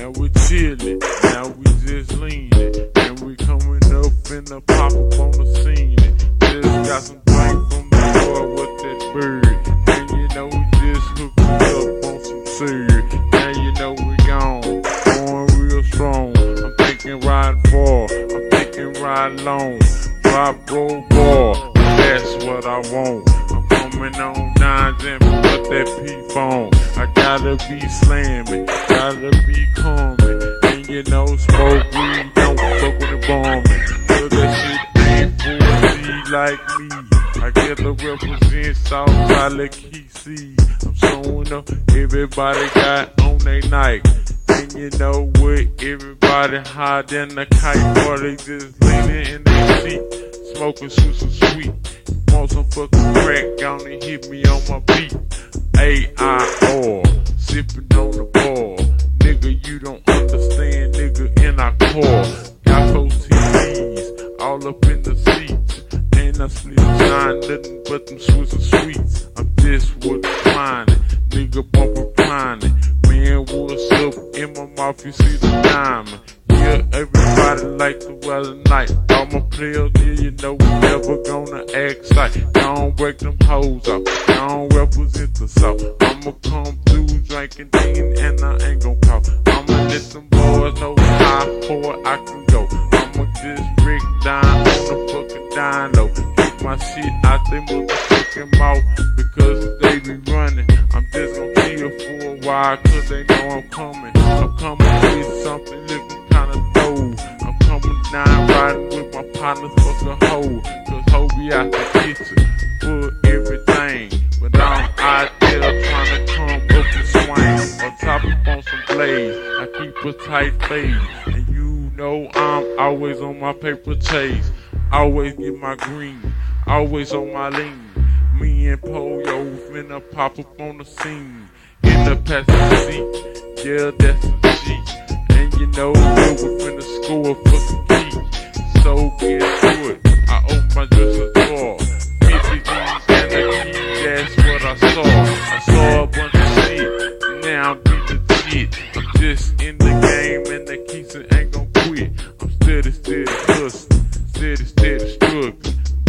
Now we chillin', now we just leanin'. And we coming up in the pop up on the scene. Just got some drink from the boy with that bird. And you know we just hooked up on some syrup. Now you know we gone, going real strong. I'm thinking ride far, I'm thinking ride long. Drop roll ball, that's what I want. I'm on nines and put that P phone. I gotta be slamming, gotta be coming. And you know, smoke weed, don't fuck with the bombing. Cause that shit ain't for like me. I get to represent like KC. I'm showing up, everybody got on their night. And you know what? Everybody than the kite, or they just leaning in their seat, smoking some sweet. Want some fucking crack, gonna hit me on my beat. A-I-R, sipping on the bar. Nigga, you don't understand, nigga, in our car. Got those TVs all up in the seats. And I sleep shine nothing but them Swiss and sweets. I'm just with reclining, nigga bump reclining. Man, what's up in my mouth? You see the diamond. Yeah, everybody like the weather night. All my players, yeah, you know we never gonna act sight. Don't break them hoes up, Don't represent the south. I'ma come through drinking, and I ain't gon' call. I'ma let some boys know how far I can go. I'ma just break down on the fucking dyno. Keep my shit out they motherfucking mouth because they be running. I'm just gon' chill for a while cause they know I'm coming. I'm coming with something. I'm coming down riding with my partners fuck a hoe. Cause hoe be out the kitchen for everything. But I'm out there trying to come up and swing. On top of on some blades. I keep a tight fade. And you know I'm always on my paper chase. Always get my green. Always on my lean. Me and Polio finna pop up on the scene. In the passenger seat. Yeah, that's the G. And you know we finna score for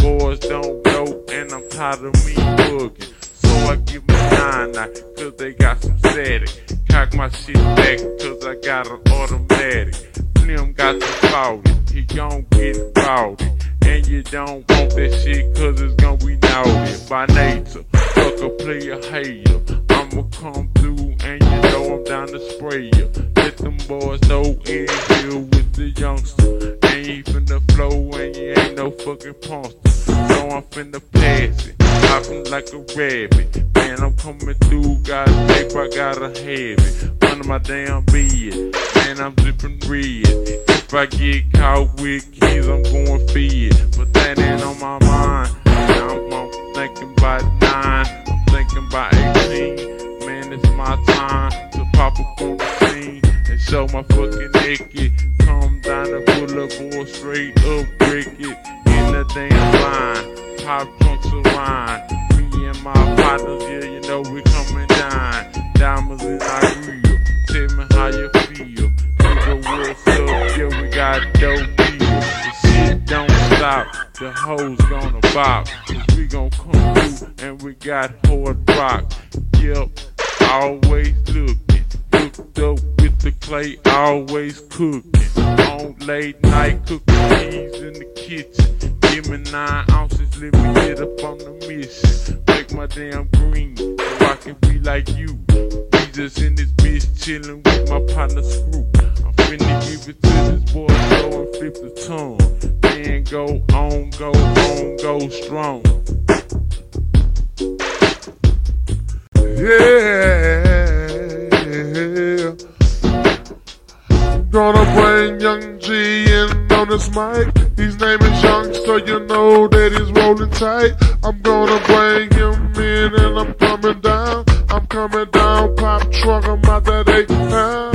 Boys don't know and I'm tired of me bugging. So I give my nine out, cause they got some static. Cock my shit back, cause I got an automatic. Slim got some powder, he gon' get rowdy. And you don't want that shit, cause it's gon' be naughty by nature. Fuck a player hater, I'ma come through and you know I'm down to spray ya. Let them boys know here with the youngster. Ain't even the flow and you ain't no fucking punster. So I'm finna pass it, hopping like a rabbit. Man, I'm coming through, got tape, I gotta have it. Under my damn bed, man, I'm dripping red. If I get caught with keys, I'm going feed. But that ain't on my mind. Naked. Come down the boulevard, straight up, break it in the damn. Pop trunks of wine. Me and my partners, yeah, you know we coming down. Diamonds in our grill. Tell me how you feel. Nigga, what's up? Yeah, we got dope deals. The shit don't stop. The hoes gonna bop. Cause we gon' come through and we got hard rock. Yep, always looking. Clay, always cooking. On late night cooking cookies in the kitchen. Give me nine ounces, let me get up on the mission. Make my damn green, so I can be like you. We just in this bitch chillin' with my partner Screw. I'm finna give it to this boy, go and flip the tongue. Then go on, go on, go strong. Yeah. Young G in on this mic. His name is Young, so you know that he's rolling tight. I'm gonna bring him in and I'm coming down. I'm coming down, pop truck, I'm out that